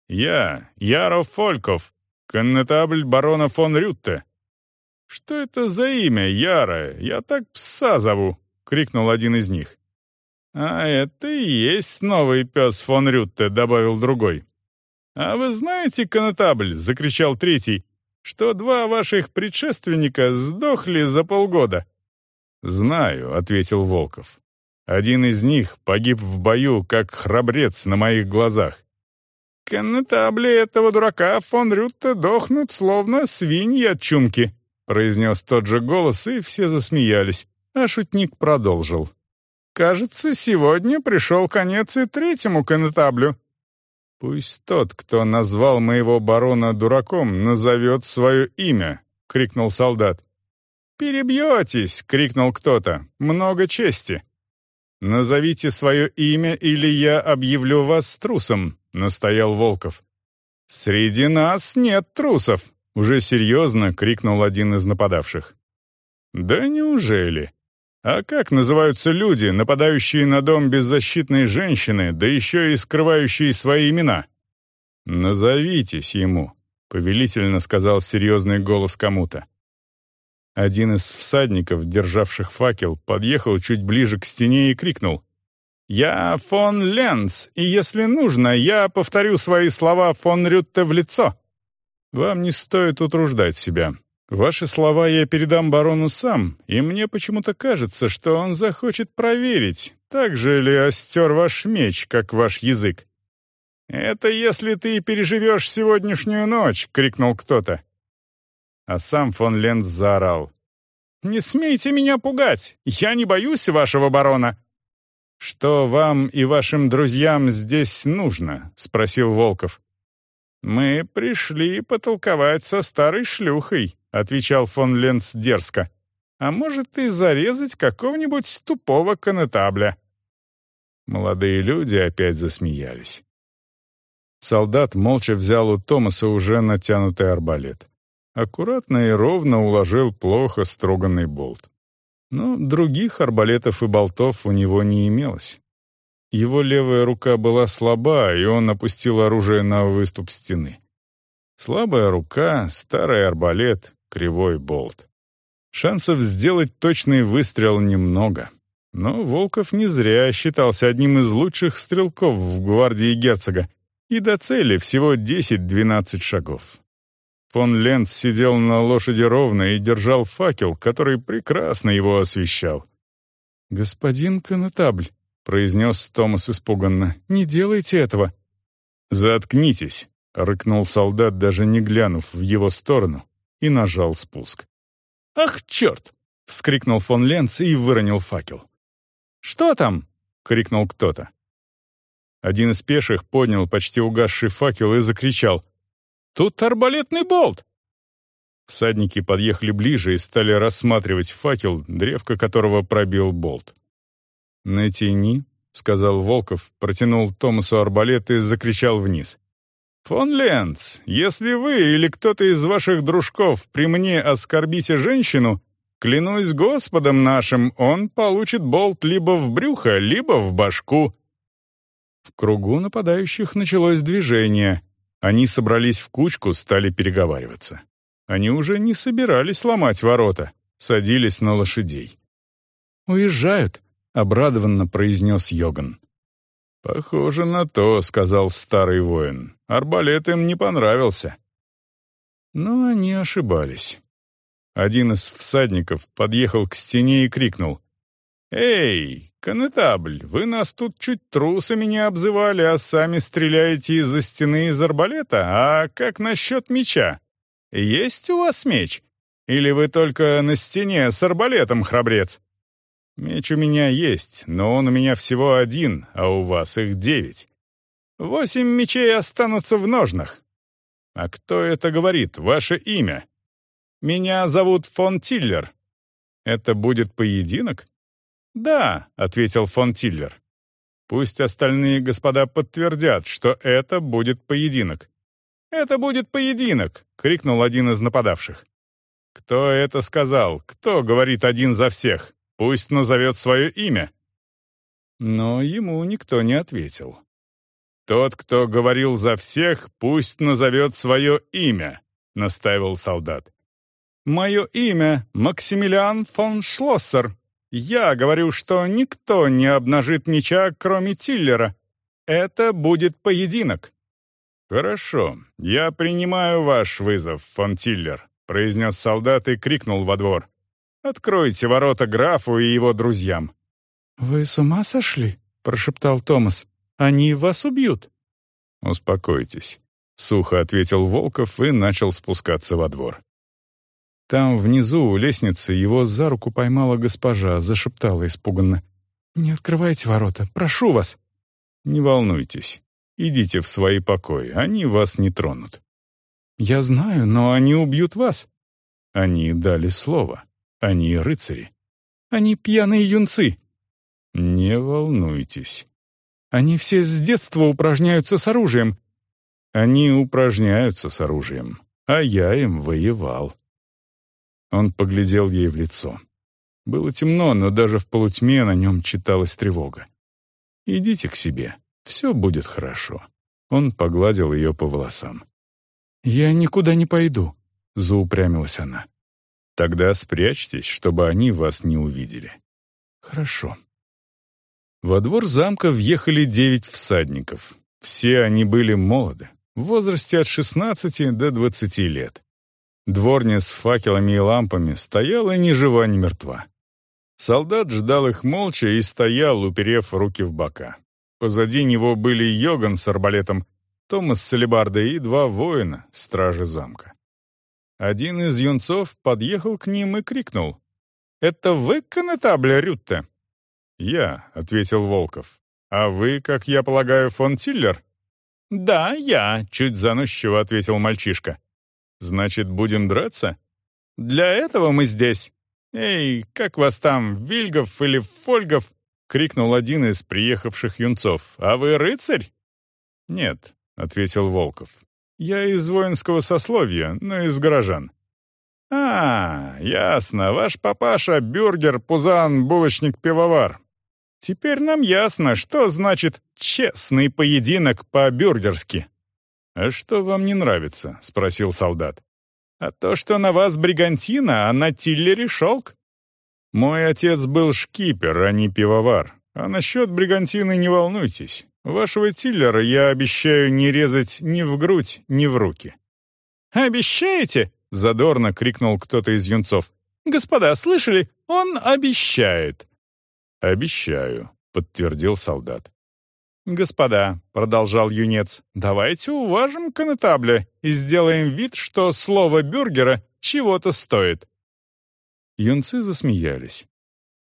«Я, Яров Фольков, коннетабль барона фон Рютте». «Что это за имя, Яра? Я так пса зову!» — крикнул один из них. «А это и есть новый пес фон Рютте», — добавил другой. «А вы знаете, конетабль», — закричал третий, «что два ваших предшественника сдохли за полгода?» «Знаю», — ответил Волков. «Один из них погиб в бою, как храбрец на моих глазах. «Коннетабли этого дурака фон Рютте дохнут, словно свиньи от чумки», произнес тот же голос, и все засмеялись, а шутник продолжил. Кажется, сегодня пришел конец и третьему конетаблю. «Пусть тот, кто назвал моего барона дураком, назовет свое имя», — крикнул солдат. «Перебьетесь!» — крикнул кто-то. «Много чести!» «Назовите свое имя, или я объявлю вас трусом», — настоял Волков. «Среди нас нет трусов», — уже серьезно крикнул один из нападавших. «Да неужели?» А как называются люди, нападающие на дом беззащитной женщины, да еще и скрывающие свои имена? «Назовитесь ему», — повелительно сказал серьезный голос кому-то. Один из всадников, державших факел, подъехал чуть ближе к стене и крикнул. «Я фон Ленц, и если нужно, я повторю свои слова фон Рютте в лицо». «Вам не стоит утруждать себя. Ваши слова я передам барону сам, и мне почему-то кажется, что он захочет проверить, так же ли остер ваш меч, как ваш язык. «Это если ты переживешь сегодняшнюю ночь!» — крикнул кто-то. А сам фон Ленц заорал. «Не смейте меня пугать! Я не боюсь вашего барона!» «Что вам и вашим друзьям здесь нужно?» — спросил Волков. «Мы пришли потолковать со старой шлюхой», — отвечал фон Ленц дерзко. «А может, и зарезать какого-нибудь тупого конетабля». Молодые люди опять засмеялись. Солдат молча взял у Томаса уже натянутый арбалет. Аккуратно и ровно уложил плохо строганный болт. Но других арбалетов и болтов у него не имелось. Его левая рука была слаба, и он опустил оружие на выступ стены. Слабая рука, старый арбалет, кривой болт. Шансов сделать точный выстрел немного. Но Волков не зря считался одним из лучших стрелков в гвардии герцога, и до цели всего 10-12 шагов. Фон Ленц сидел на лошади ровно и держал факел, который прекрасно его освещал. «Господин конетабль», — произнес Томас испуганно, — «не делайте этого». «Заткнитесь», — рыкнул солдат, даже не глянув в его сторону, и нажал спуск. «Ах, черт!» — вскрикнул фон Ленц и выронил факел. «Что там?» — крикнул кто-то. Один из пеших поднял почти угасший факел и закричал. «Тут арбалетный болт!» Всадники подъехали ближе и стали рассматривать факел, древко которого пробил болт. «Натяни», — сказал Волков, протянул Томасу арбалет и закричал вниз. «Фон Ленц, если вы или кто-то из ваших дружков при мне оскорбите женщину, клянусь Господом нашим, он получит болт либо в брюхо, либо в башку». В кругу нападающих началось движение. Они собрались в кучку, стали переговариваться. Они уже не собирались ломать ворота, садились на лошадей. «Уезжают», — обрадованно произнес Йоган. «Похоже на то», — сказал старый воин. «Арбалет им не понравился». Но они ошибались. Один из всадников подъехал к стене и крикнул. «Эй, конетабль, вы нас тут чуть трусами не обзывали, а сами стреляете из-за стены из арбалета? А как насчет меча? Есть у вас меч? Или вы только на стене с арбалетом, храбрец?» «Меч у меня есть, но он у меня всего один, а у вас их девять. Восемь мечей останутся в ножнах. А кто это говорит? Ваше имя?» «Меня зовут фон Тиллер». «Это будет поединок?» «Да», — ответил фон Тиллер. «Пусть остальные господа подтвердят, что это будет поединок». «Это будет поединок!» — крикнул один из нападавших. «Кто это сказал? Кто говорит один за всех? Пусть назовет свое имя». Но ему никто не ответил. «Тот, кто говорил за всех, пусть назовет свое имя», — настаивал солдат. «Мое имя — Максимилиан фон Шлоссер», я говорю, что никто не обнажит меча, кроме Тиллера. Это будет поединок». «Хорошо, я принимаю ваш вызов, фон Тиллер», — произнес солдат и крикнул во двор. «Откройте ворота графу и его друзьям». «Вы с ума сошли?» — прошептал Томас. «Они вас убьют». «Успокойтесь», — сухо ответил Волков и начал спускаться во двор. Там, внизу, у лестницы, его за руку поймала госпожа, зашептала испуганно. «Не открывайте ворота, прошу вас!» «Не волнуйтесь. Идите в свои покои, они вас не тронут». «Я знаю, но они убьют вас». Они дали слово. Они рыцари. Они пьяные юнцы. Не волнуйтесь. Они все с детства упражняются с оружием. Они упражняются с оружием, а я им воевал. Он поглядел ей в лицо. Было темно, но даже в полутьме на нем читалась тревога. «Идите к себе, все будет хорошо». Он погладил ее по волосам. «Я никуда не пойду», — заупрямилась она. «Тогда спрячьтесь, чтобы они вас не увидели». «Хорошо». Во двор замка въехали девять всадников. Все они были молоды, в возрасте от 16 до 20 лет. Дворня с факелами и лампами стояла ни жива, ни мертва. Солдат ждал их молча и стоял, уперев руки в бока. Позади него были Йоган с арбалетом, Томас с алебардой и два воина, стражи замка. Один из юнцов подъехал к ним и крикнул. «Это вы, конетабля Рютте?» «Я», — ответил Волков. «А вы, как я полагаю, фон Тиллер?» «Да, я», — чуть заносчиво ответил мальчишка. «Значит, будем драться?» «Для этого мы здесь». «Эй, как вас там, Вильгов или Фольгов?» — крикнул один из приехавших юнцов. «А вы рыцарь?» «Нет», — ответил Волков. «Я из воинского сословия, но из горожан». «А, ясно, ваш папаша — бюргер, пузан, булочник-пивовар. Теперь нам ясно, что значит «честный поединок по-бюргерски». «А что вам не нравится?» — спросил солдат. «А то, что на вас бригантина, а на Тиллере шелк». «Мой отец был шкипер, а не пивовар. А насчет бригантины не волнуйтесь. Вашего Тиллера я обещаю не резать ни в грудь, ни в руки». «Обещаете?» — задорно крикнул кто-то из юнцов. «Господа, слышали? Он обещает!» «Обещаю», — подтвердил солдат. «Господа», — продолжал юнец, — «давайте уважим конетабля и сделаем вид, что слово бюргера чего-то стоит». Юнцы засмеялись.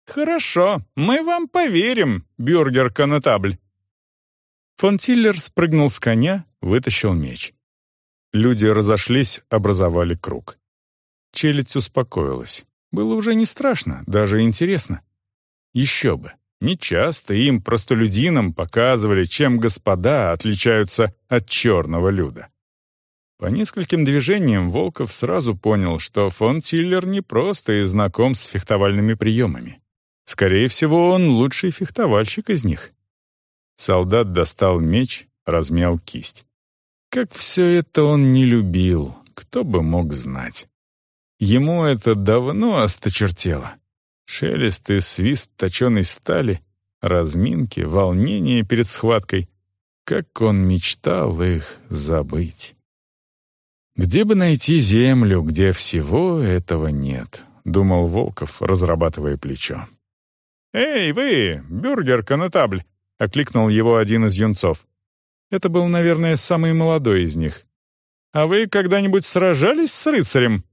«Хорошо, мы вам поверим, бюргер-конетабль». Фон Тиллер спрыгнул с коня, вытащил меч. Люди разошлись, образовали круг. Челядь успокоилась. Было уже не страшно, даже интересно. Еще бы. Нечасто им, простолюдинам, показывали, чем господа отличаются от черного люда. По нескольким движениям Волков сразу понял, что фон Тиллер не просто и знаком с фехтовальными приемами. Скорее всего, он лучший фехтовальщик из них. Солдат достал меч, размял кисть. Как все это он не любил, кто бы мог знать. Ему это давно осточертело. Шелест и свист точеной стали, разминки, волнение перед схваткой. Как он мечтал их забыть. «Где бы найти землю, где всего этого нет?» — думал Волков, разрабатывая плечо. «Эй, вы, бюргер-конетабль!» — окликнул его один из юнцов. Это был, наверное, самый молодой из них. «А вы когда-нибудь сражались с рыцарем?»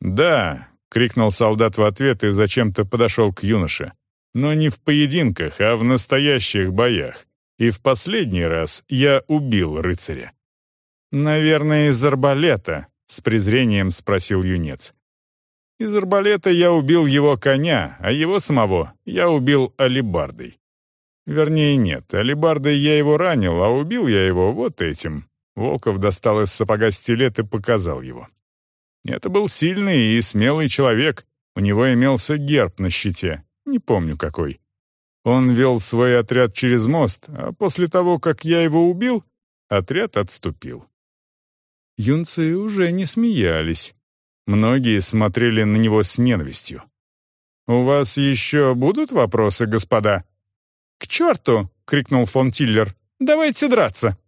«Да», — крикнул солдат в ответ и зачем-то подошел к юноше. «Но не в поединках, а в настоящих боях. И в последний раз я убил рыцаря». «Наверное, из арбалета», — с презрением спросил юнец. «Из арбалета я убил его коня, а его самого я убил алибардой. Вернее, нет, алибардой я его ранил, а убил я его вот этим». Волков достал из сапога стилет и показал его. Это был сильный и смелый человек. У него имелся герб на щите, не помню какой. Он вел свой отряд через мост, а после того, как я его убил, отряд отступил. Юнцы уже не смеялись. Многие смотрели на него с ненавистью. «У вас еще будут вопросы, господа?» «К черту!» — крикнул фон Тиллер. «Давайте драться!»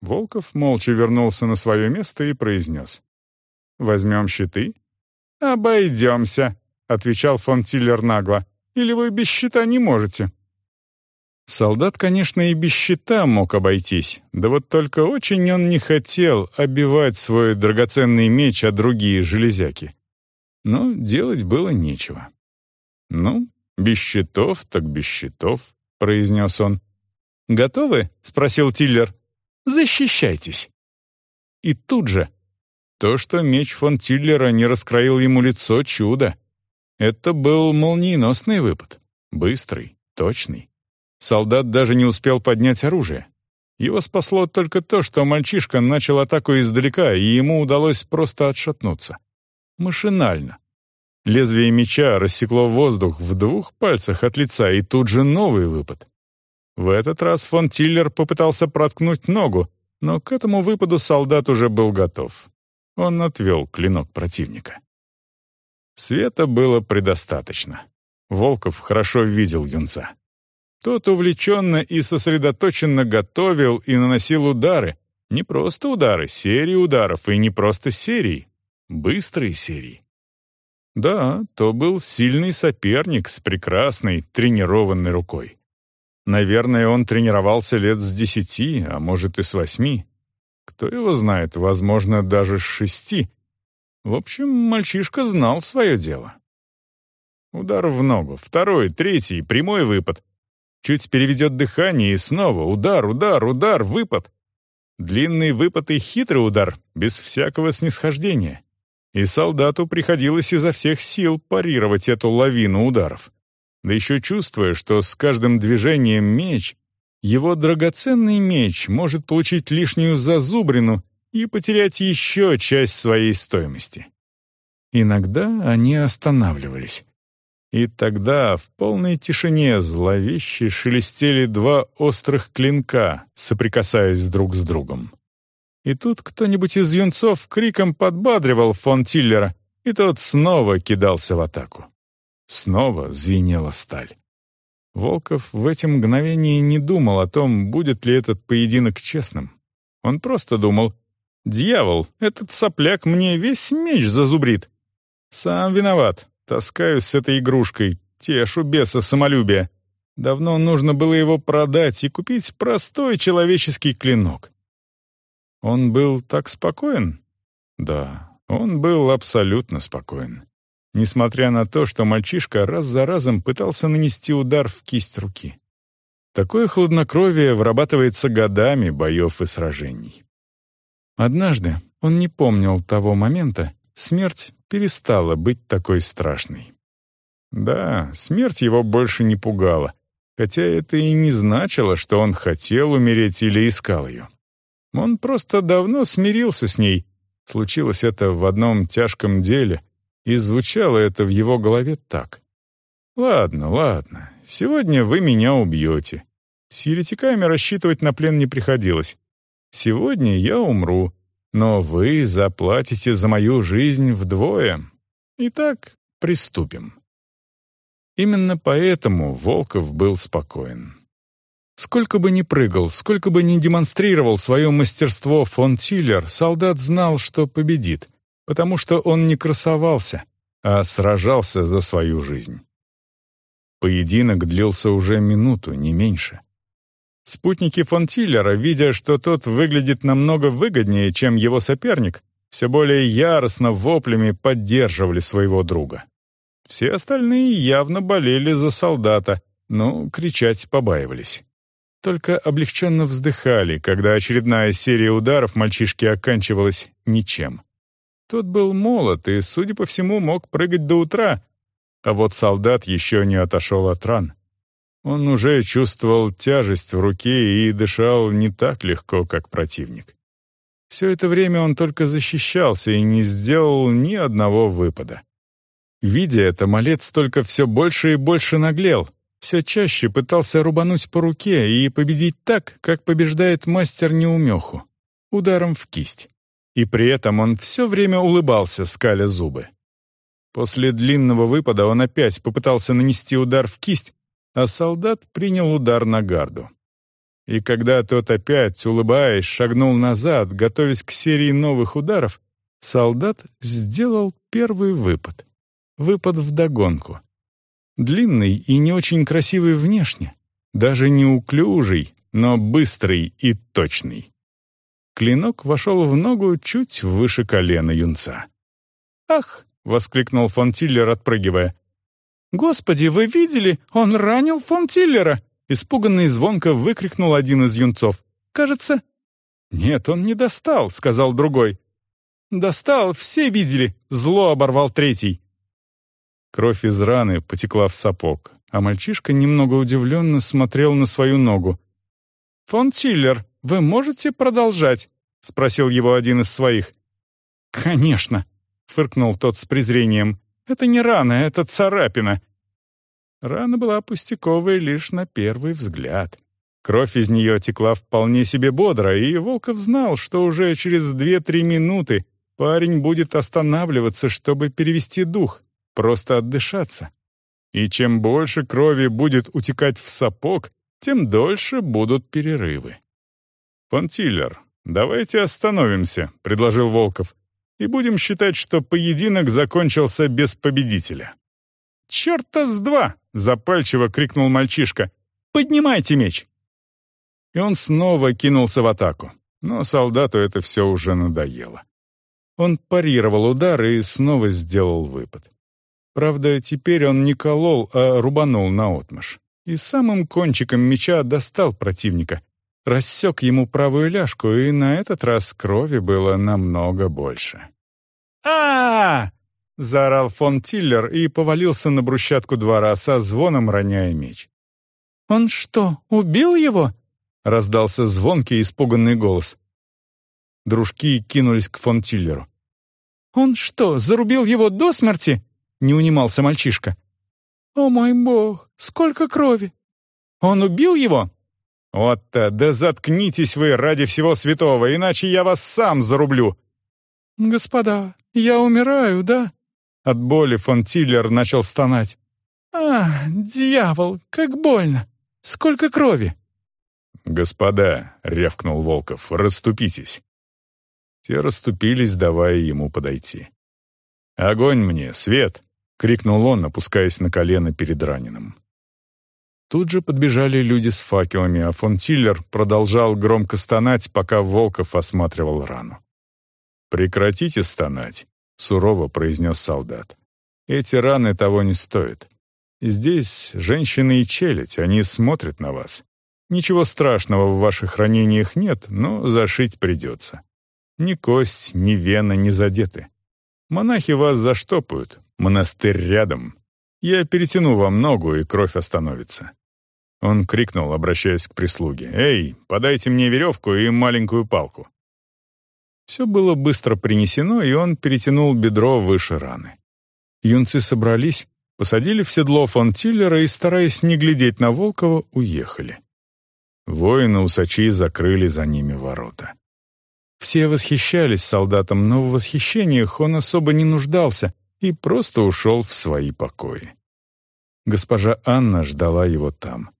Волков молча вернулся на свое место и произнес. Возьмем щиты?» «Обойдемся», — отвечал фон Тиллер нагло. «Или вы без щита не можете?» Солдат, конечно, и без щита мог обойтись, да вот только очень он не хотел обивать свой драгоценный меч о другие железяки. Но делать было нечего. «Ну, без щитов так без щитов», — произнес он. «Готовы?» — спросил Тиллер. «Защищайтесь». И тут же то, что меч фон Тиллера не раскроил ему лицо, чудо. Это был молниеносный выпад. Быстрый, точный. Солдат даже не успел поднять оружие. Его спасло только то, что мальчишка начал атаку издалека, и ему удалось просто отшатнуться. Машинально. Лезвие меча рассекло воздух в двух пальцах от лица, и тут же новый выпад. В этот раз фон Тиллер попытался проткнуть ногу, но к этому выпаду солдат уже был готов. Он отвел клинок противника. Света было предостаточно. Волков хорошо видел юнца. Тот увлеченно и сосредоточенно готовил и наносил удары. Не просто удары, серии ударов, и не просто серии. Быстрые серии. Да, то был сильный соперник с прекрасной, тренированной рукой. Наверное, он тренировался лет с десяти, а может и с восьми. Кто его знает, возможно, даже с шести. В общем, мальчишка знал свое дело. Удар в ногу, второй, третий, прямой выпад. Чуть переведет дыхание и снова удар, удар, удар, выпад. Длинный выпад и хитрый удар, без всякого снисхождения. И солдату приходилось изо всех сил парировать эту лавину ударов. Да еще чувствуя, что с каждым движением меч, его драгоценный меч может получить лишнюю зазубрину и потерять еще часть своей стоимости. Иногда они останавливались. И тогда в полной тишине зловеще шелестели два острых клинка, соприкасаясь друг с другом. И тут кто-нибудь из юнцов криком подбадривал фон Тиллера, и тот снова кидался в атаку. Снова звенела сталь. Волков в эти мгновения не думал о том, будет ли этот поединок честным. Он просто думал, «Дьявол, этот сопляк мне весь меч зазубрит. Сам виноват, таскаюсь с этой игрушкой, тешу беса самолюбия. Давно нужно было его продать и купить простой человеческий клинок». Он был так спокоен? Да, он был абсолютно спокоен несмотря на то, что мальчишка раз за разом пытался нанести удар в кисть руки. Такое хладнокровие вырабатывается годами боев и сражений. Однажды, он не помнил того момента, смерть перестала быть такой страшной. Да, смерть его больше не пугала, хотя это и не значило, что он хотел умереть или искал ее. Он просто давно смирился с ней. Случилось это в одном тяжком деле, и звучало это в его голове так. «Ладно, ладно, сегодня вы меня убьете. С еретиками рассчитывать на плен не приходилось. Сегодня я умру, но вы заплатите за мою жизнь вдвое. Итак, приступим». Именно поэтому Волков был спокоен. Сколько бы ни прыгал, сколько бы ни демонстрировал свое мастерство фон Тиллер, солдат знал, что победит — потому что он не красовался, а сражался за свою жизнь. Поединок длился уже минуту, не меньше. Спутники фон Тиллера, видя, что тот выглядит намного выгоднее, чем его соперник, все более яростно воплями поддерживали своего друга. Все остальные явно болели за солдата, но кричать побаивались. Только облегченно вздыхали, когда очередная серия ударов мальчишки оканчивалась ничем. Тот был молод и, судя по всему, мог прыгать до утра, а вот солдат еще не отошел от ран. Он уже чувствовал тяжесть в руке и дышал не так легко, как противник. Все это время он только защищался и не сделал ни одного выпада. Видя это, малец только все больше и больше наглел, все чаще пытался рубануть по руке и победить так, как побеждает мастер неумеху, ударом в кисть и при этом он все время улыбался, скаля зубы. После длинного выпада он опять попытался нанести удар в кисть, а солдат принял удар на гарду. И когда тот опять, улыбаясь, шагнул назад, готовясь к серии новых ударов, солдат сделал первый выпад. Выпад вдогонку. Длинный и не очень красивый внешне, даже неуклюжий, но быстрый и точный. Клинок вошел в ногу чуть выше колена юнца. «Ах!» — воскликнул фон Тиллер, отпрыгивая. «Господи, вы видели? Он ранил фон Тиллера!» Испуганный звонко выкрикнул один из юнцов. «Кажется...» «Нет, он не достал», — сказал другой. «Достал, все видели!» — зло оборвал третий. Кровь из раны потекла в сапог, а мальчишка немного удивленно смотрел на свою ногу. «Фон Тиллер, вы можете продолжать?» — спросил его один из своих. «Конечно», — фыркнул тот с презрением. «Это не рана, это царапина». Рана была пустяковой лишь на первый взгляд. Кровь из нее текла вполне себе бодро, и Волков знал, что уже через две-три минуты парень будет останавливаться, чтобы перевести дух, просто отдышаться. И чем больше крови будет утекать в сапог, тем дольше будут перерывы. «Понтиллер, давайте остановимся», — предложил Волков, «и будем считать, что поединок закончился без победителя». «Черта с два!» — запальчиво крикнул мальчишка. «Поднимайте меч!» И он снова кинулся в атаку, но солдату это все уже надоело. Он парировал удар и снова сделал выпад. Правда, теперь он не колол, а рубанул наотмашь. И самым кончиком меча достал противника. Рассек ему правую ляжку, и на этот раз крови было намного больше. а, -а, -а заорал фон Тиллер и повалился на брусчатку двора со звоном роняя меч. «Он что, убил его?» — раздался звонкий испуганный голос. Дружки кинулись к фон Тиллеру. «Он что, зарубил его до смерти?» — не унимался мальчишка. «О мой бог, сколько крови! Он убил его?» «Вот-то, да заткнитесь вы ради всего святого, иначе я вас сам зарублю!» «Господа, я умираю, да?» От боли фон Тиллер начал стонать. «А, дьявол, как больно! Сколько крови!» «Господа», — рявкнул Волков, — «расступитесь». Те расступились, давая ему подойти. «Огонь мне, свет!» — крикнул он, опускаясь на колено перед раненым. Тут же подбежали люди с факелами, а фон Тиллер продолжал громко стонать, пока Волков осматривал рану. «Прекратите стонать», — сурово произнес солдат. «Эти раны того не стоят. Здесь женщины и челядь, они смотрят на вас. Ничего страшного в ваших ранениях нет, но зашить придется. Ни кость, ни вена не задеты. Монахи вас заштопают, монастырь рядом. Я перетяну вам ногу, и кровь остановится». Он крикнул, обращаясь к прислуге. «Эй, подайте мне веревку и маленькую палку». Все было быстро принесено, и он перетянул бедро выше раны. Юнцы собрались, посадили в седло фон Тиллера и, стараясь не глядеть на Волкова, уехали. Воины-усачи закрыли за ними ворота. Все восхищались солдатом, но в восхищениях он особо не нуждался и просто ушел в свои покои. Госпожа Анна ждала его там.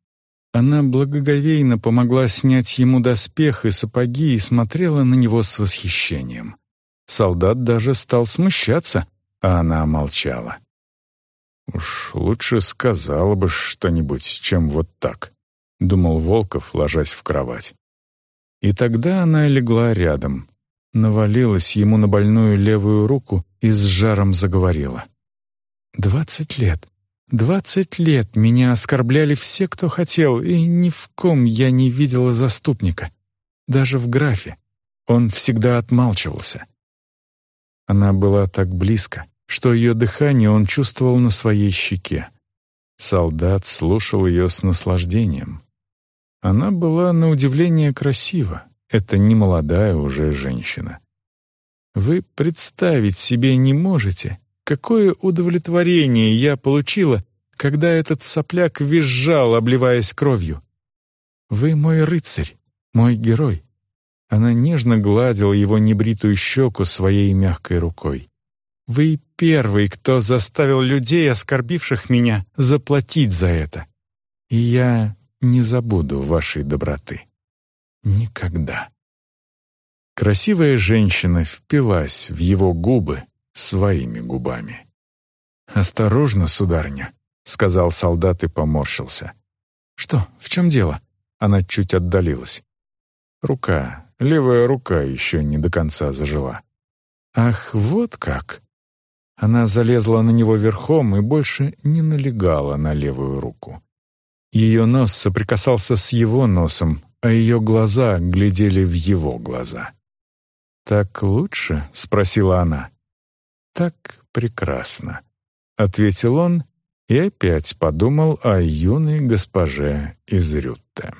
Она благоговейно помогла снять ему доспех и сапоги и смотрела на него с восхищением. Солдат даже стал смущаться, а она молчала. «Уж лучше сказала бы что-нибудь, чем вот так», — думал Волков, ложась в кровать. И тогда она легла рядом, навалилась ему на больную левую руку и с жаром заговорила. «Двадцать лет, двадцать лет меня оскорбляли все, кто хотел, и ни в ком я не видела заступника. Даже в графе. Он всегда отмалчивался. Она была так близко, что ее дыхание он чувствовал на своей щеке. Солдат слушал ее с наслаждением. Она была на удивление красива. Это не молодая уже женщина. Вы представить себе не можете, какое удовлетворение я получила, когда этот сопляк визжал, обливаясь кровью. Вы мой рыцарь, мой герой. Она нежно гладила его небритую щеку своей мягкой рукой. Вы первый, кто заставил людей, оскорбивших меня, заплатить за это. И я не забуду вашей доброты. Никогда. Красивая женщина впилась в его губы своими губами. «Осторожно, сударыня», — сказал солдат и поморщился. «Что, в чем дело?» Она чуть отдалилась. Рука, левая рука еще не до конца зажила. «Ах, вот как!» Она залезла на него верхом и больше не налегала на левую руку. Ее нос соприкасался с его носом, а ее глаза глядели в его глаза. «Так лучше?» — спросила она. «Так прекрасно», — ответил он и опять подумал о юной госпоже из Рютте.